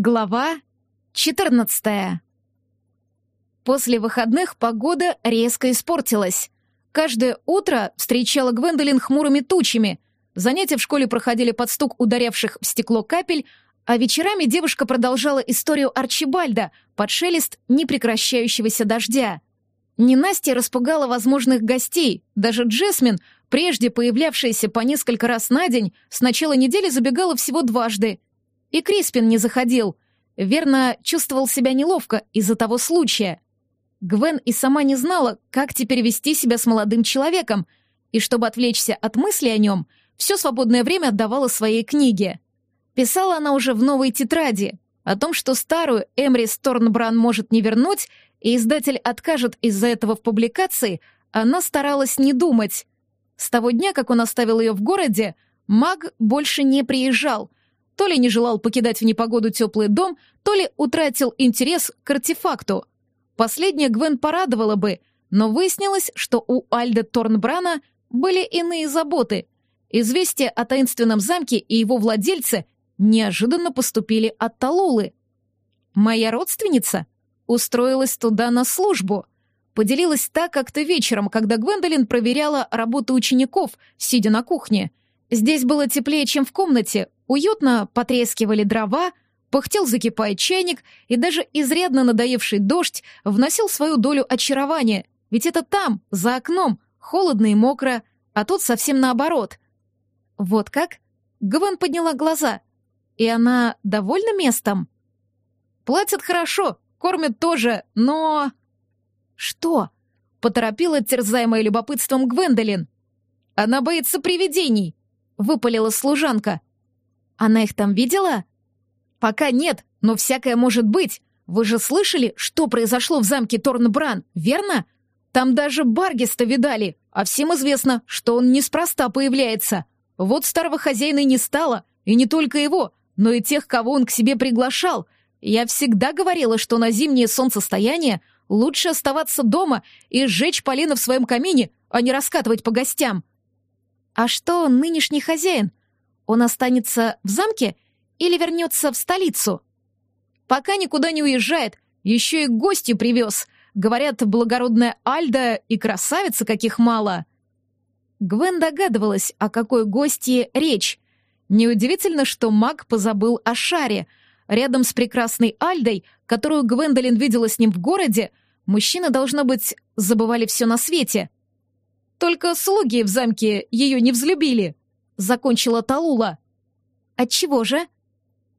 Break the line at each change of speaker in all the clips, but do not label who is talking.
Глава 14 После выходных погода резко испортилась. Каждое утро встречала Гвендолин хмурыми тучами. Занятия в школе проходили под стук ударявших в стекло капель, а вечерами девушка продолжала историю Арчибальда под шелест непрекращающегося дождя. Ненастье распугала возможных гостей. Даже Джесмин, прежде появлявшаяся по несколько раз на день, с начала недели забегала всего дважды — и Криспин не заходил. Верно, чувствовал себя неловко из-за того случая. Гвен и сама не знала, как теперь вести себя с молодым человеком, и чтобы отвлечься от мысли о нем, все свободное время отдавала своей книге. Писала она уже в новой тетради о том, что старую Эмри Сторнбран может не вернуть, и издатель откажет из-за этого в публикации, она старалась не думать. С того дня, как он оставил ее в городе, маг больше не приезжал — то ли не желал покидать в непогоду теплый дом, то ли утратил интерес к артефакту. Последнее Гвен порадовало бы, но выяснилось, что у Альда Торнбрана были иные заботы. Известия о таинственном замке и его владельце неожиданно поступили от Талулы. Моя родственница устроилась туда на службу. Поделилась так как-то вечером, когда Гвендолин проверяла работу учеников, сидя на кухне. Здесь было теплее, чем в комнате, Уютно потрескивали дрова, пыхтел закипая чайник, и даже изрядно надоевший дождь вносил свою долю очарования, ведь это там, за окном, холодно и мокро, а тут совсем наоборот. Вот как? Гвен подняла глаза. И она довольна местом? Платят хорошо, кормят тоже, но... Что? Поторопила терзаемая любопытством Гвендолин. Она боится привидений, выпалила служанка. Она их там видела? Пока нет, но всякое может быть. Вы же слышали, что произошло в замке Торнбран, верно? Там даже Баргиста видали, а всем известно, что он неспроста появляется. Вот старого хозяина не стало, и не только его, но и тех, кого он к себе приглашал. Я всегда говорила, что на зимнее солнцестояние лучше оставаться дома и сжечь полено в своем камине, а не раскатывать по гостям. А что нынешний хозяин? Он останется в замке или вернется в столицу? Пока никуда не уезжает, еще и гости привез. Говорят, благородная Альда и красавица каких мало. Гвен догадывалась, о какой гости речь. Неудивительно, что маг позабыл о шаре. Рядом с прекрасной Альдой, которую Гвендолин видела с ним в городе, мужчины, должно быть, забывали все на свете. Только слуги в замке ее не взлюбили закончила Талула. Отчего же?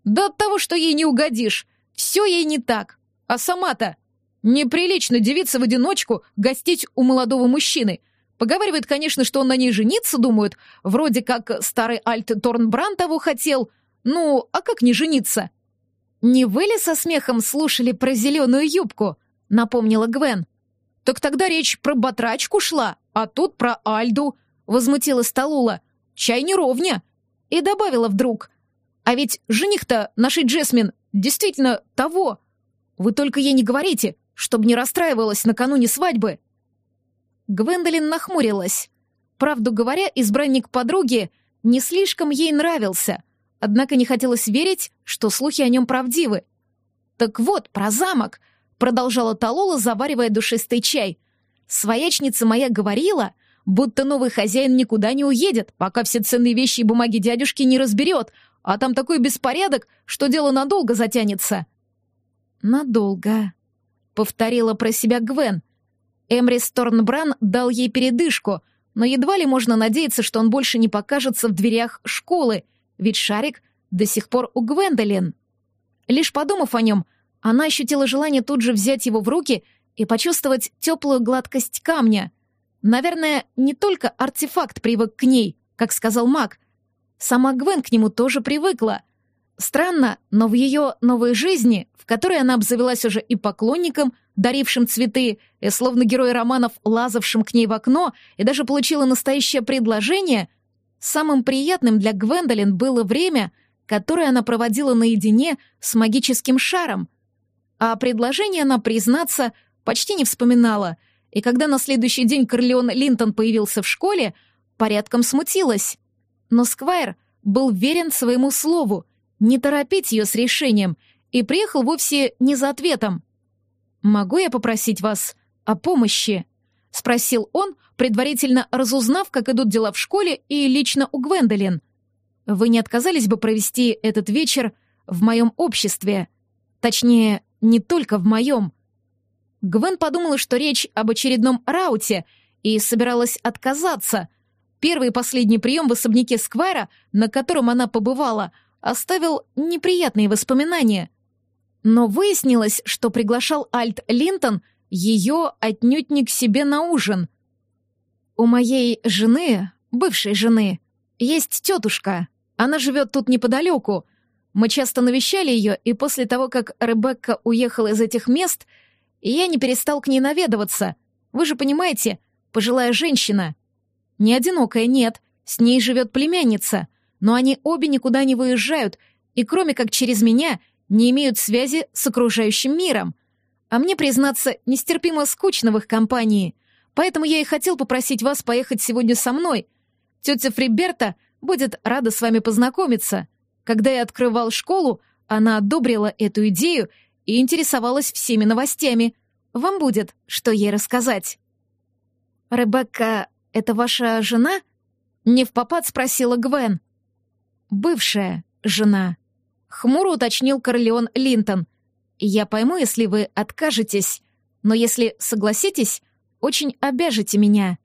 Да от того, что ей не угодишь. Все ей не так. А сама-то неприлично девица в одиночку гостить у молодого мужчины. Поговаривает, конечно, что он на ней жениться думает, вроде как старый Альт Торнбран того хотел. Ну, а как не жениться? Не вы ли со смехом слушали про зеленую юбку? Напомнила Гвен. Так тогда речь про батрачку шла, а тут про Альду, возмутилась Талула чай не ровня!» И добавила вдруг. «А ведь жених-то нашей Джесмин действительно того. Вы только ей не говорите, чтобы не расстраивалась накануне свадьбы». Гвендолин нахмурилась. Правду говоря, избранник подруги не слишком ей нравился, однако не хотелось верить, что слухи о нем правдивы. «Так вот, про замок», — продолжала Талола, заваривая душистый чай. «Своячница моя говорила, будто новый хозяин никуда не уедет, пока все ценные вещи и бумаги дядюшки не разберет, а там такой беспорядок, что дело надолго затянется». «Надолго», — повторила про себя Гвен. Эмрис Торнбран дал ей передышку, но едва ли можно надеяться, что он больше не покажется в дверях школы, ведь шарик до сих пор у Гвендолин. Лишь подумав о нем, она ощутила желание тут же взять его в руки и почувствовать теплую гладкость камня — Наверное, не только артефакт привык к ней, как сказал маг. Сама Гвен к нему тоже привыкла. Странно, но в ее новой жизни, в которой она обзавелась уже и поклонником, дарившим цветы, и словно герой романов, лазавшим к ней в окно, и даже получила настоящее предложение, самым приятным для Гвендолин было время, которое она проводила наедине с магическим шаром. А предложение она, признаться, почти не вспоминала — и когда на следующий день Корлеон Линтон появился в школе, порядком смутилась. Но Сквайр был верен своему слову, не торопить ее с решением, и приехал вовсе не за ответом. «Могу я попросить вас о помощи?» — спросил он, предварительно разузнав, как идут дела в школе и лично у Гвендолин. «Вы не отказались бы провести этот вечер в моем обществе? Точнее, не только в моем». Гвен подумала, что речь об очередном рауте, и собиралась отказаться. Первый и последний прием в особняке Сквайра, на котором она побывала, оставил неприятные воспоминания. Но выяснилось, что приглашал Альт Линтон ее отнюдь не к себе на ужин. У моей жены, бывшей жены, есть тетушка. Она живет тут неподалеку. Мы часто навещали ее, и после того, как Ребекка уехала из этих мест, я не перестал к ней наведываться. Вы же понимаете, пожилая женщина. Не одинокая, нет, с ней живет племянница, но они обе никуда не выезжают, и кроме как через меня, не имеют связи с окружающим миром. А мне, признаться, нестерпимо скучно в их компании. Поэтому я и хотел попросить вас поехать сегодня со мной. Тетя Фриберта будет рада с вами познакомиться. Когда я открывал школу, она одобрила эту идею и интересовалась всеми новостями. Вам будет, что ей рассказать. «Ребекка, это ваша жена?» Не в попад спросила Гвен. «Бывшая жена», — хмуро уточнил Корлеон Линтон — я пойму, если вы откажетесь, но если согласитесь, очень обяжете меня».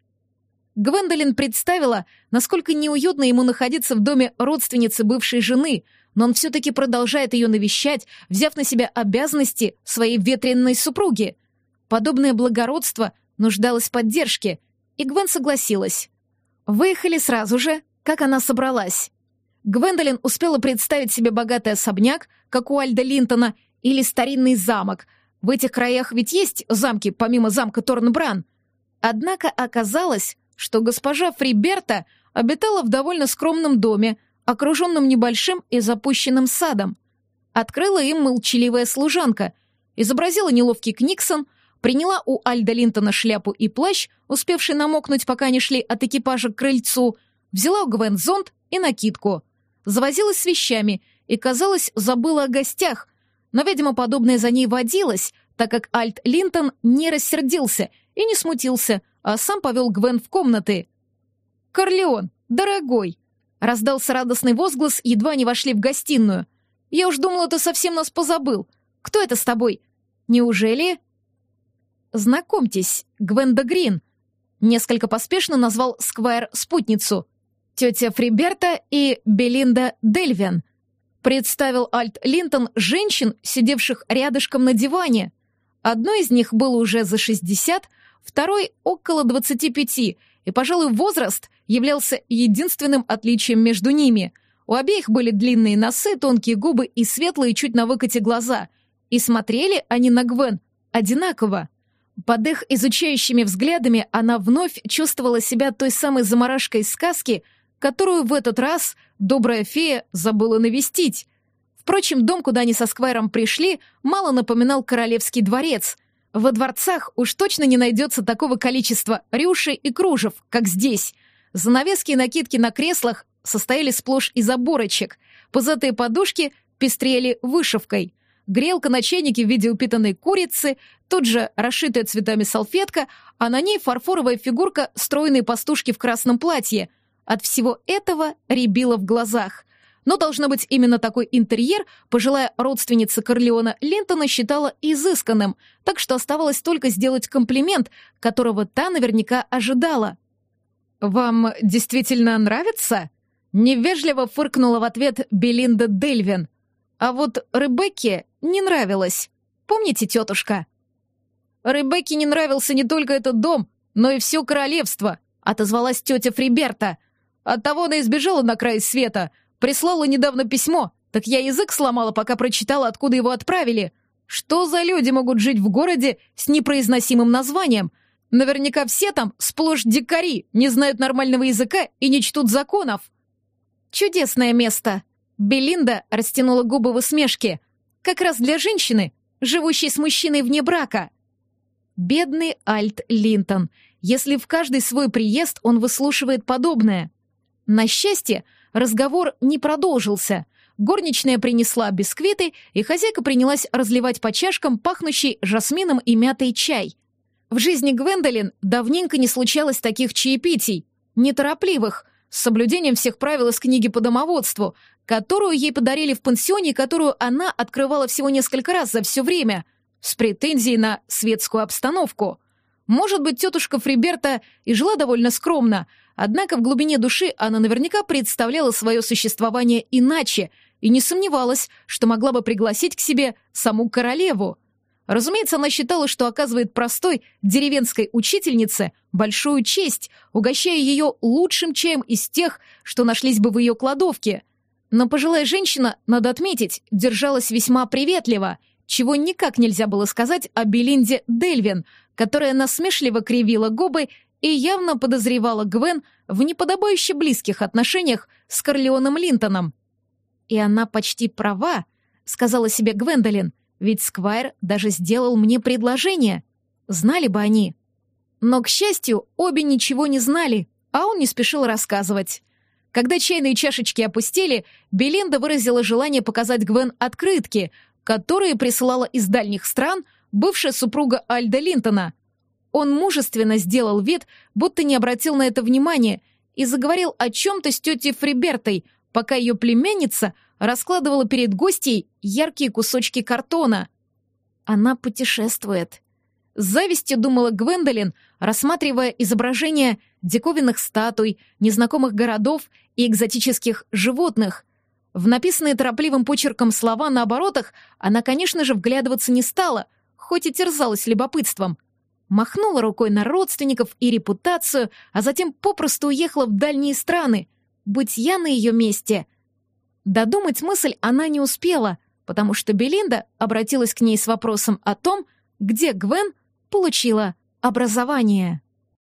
Гвендолин представила, насколько неуютно ему находиться в доме родственницы бывшей жены, но он все-таки продолжает ее навещать, взяв на себя обязанности своей ветренной супруги. Подобное благородство нуждалось в поддержке, и Гвен согласилась. Выехали сразу же, как она собралась. Гвендолин успела представить себе богатый особняк, как у Альда Линтона, или старинный замок. В этих краях ведь есть замки, помимо замка Торнбран. Однако оказалось, что госпожа Фриберта обитала в довольно скромном доме, окруженном небольшим и запущенным садом. Открыла им молчаливая служанка, изобразила неловкий Книксон, приняла у Альда Линтона шляпу и плащ, успевший намокнуть, пока они шли от экипажа к крыльцу, взяла у Гвен зонт и накидку. Завозилась с вещами и, казалось, забыла о гостях, но, видимо, подобное за ней водилось, так как Альт Линтон не рассердился и не смутился, а сам повел Гвен в комнаты. «Корлеон, дорогой!» — раздался радостный возглас, едва не вошли в гостиную. «Я уж думала, ты совсем нас позабыл. Кто это с тобой? Неужели...» «Знакомьтесь, Гвенда Грин», — несколько поспешно назвал Сквайр спутницу. «Тетя Фриберта и Белинда Дельвин», представил Альт Линтон женщин, сидевших рядышком на диване. Одной из них было уже за 60, второй — около 25, и, пожалуй, возраст являлся единственным отличием между ними. У обеих были длинные носы, тонкие губы и светлые чуть на выкате глаза. И смотрели они на Гвен одинаково. Под их изучающими взглядами она вновь чувствовала себя той самой заморашкой из сказки, которую в этот раз добрая фея забыла навестить. Впрочем, дом, куда они со Сквайром пришли, мало напоминал королевский дворец. Во дворцах уж точно не найдется такого количества рюшей и кружев, как здесь. Занавески и накидки на креслах состояли сплошь из оборочек. Пузатые подушки пестрели вышивкой. Грелка на чайнике в виде упитанной курицы, тут же расшитая цветами салфетка, а на ней фарфоровая фигурка стройной пастушки в красном платье — от всего этого рябило в глазах. Но, должно быть, именно такой интерьер пожилая родственница Корлеона Линтона считала изысканным, так что оставалось только сделать комплимент, которого та наверняка ожидала. «Вам действительно нравится?» Невежливо фыркнула в ответ Белинда Дельвин. А вот Ребекке не нравилось. Помните, тетушка? Ребекке не нравился не только этот дом, но и все королевство, отозвалась тетя Фриберта. Оттого она избежала на край света. Прислала недавно письмо, так я язык сломала, пока прочитала, откуда его отправили. Что за люди могут жить в городе с непроизносимым названием? Наверняка все там сплошь дикари, не знают нормального языка и не чтут законов. Чудесное место. Белинда растянула губы в усмешке. Как раз для женщины, живущей с мужчиной вне брака. Бедный Альт Линтон. Если в каждый свой приезд он выслушивает подобное. На счастье, разговор не продолжился. горничная принесла бисквиты, и хозяйка принялась разливать по чашкам пахнущий жасмином и мятой чай. В жизни Гвендолин давненько не случалось таких чаепитий, неторопливых, с соблюдением всех правил из книги по домоводству, которую ей подарили в пансионе, которую она открывала всего несколько раз за все время, с претензией на светскую обстановку. Может быть, тетушка Фриберта и жила довольно скромно, однако в глубине души она наверняка представляла свое существование иначе и не сомневалась, что могла бы пригласить к себе саму королеву. Разумеется, она считала, что оказывает простой деревенской учительнице большую честь, угощая ее лучшим чаем из тех, что нашлись бы в ее кладовке. Но пожилая женщина, надо отметить, держалась весьма приветливо, чего никак нельзя было сказать о Белинде Дельвин, которая насмешливо кривила губы и явно подозревала Гвен в неподобающе близких отношениях с Корлеоном Линтоном. «И она почти права», — сказала себе Гвендолин — ведь Сквайр даже сделал мне предложение. Знали бы они. Но, к счастью, обе ничего не знали, а он не спешил рассказывать. Когда чайные чашечки опустили, Белинда выразила желание показать Гвен открытки, которые присылала из дальних стран бывшая супруга Альда Линтона. Он мужественно сделал вид, будто не обратил на это внимания, и заговорил о чем-то с тетей Фрибертой, пока ее племянница раскладывала перед гостьей яркие кусочки картона. Она путешествует. С завистью думала Гвендолин, рассматривая изображения диковинных статуй, незнакомых городов и экзотических животных. В написанные торопливым почерком слова на оборотах она, конечно же, вглядываться не стала, хоть и терзалась любопытством. Махнула рукой на родственников и репутацию, а затем попросту уехала в дальние страны. Быть я на ее месте — Додумать мысль она не успела, потому что Белинда обратилась к ней с вопросом о том, где Гвен получила образование.